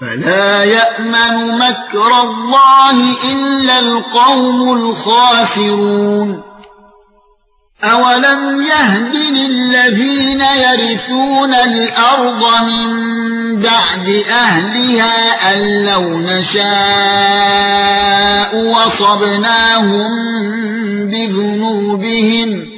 فلا يأمن مكر الله إلا القوم الخاسرون. أولم يهد للذين يرثون الأرض من بعد أهلها أن لو نشاء وصبناهم بذنوبهم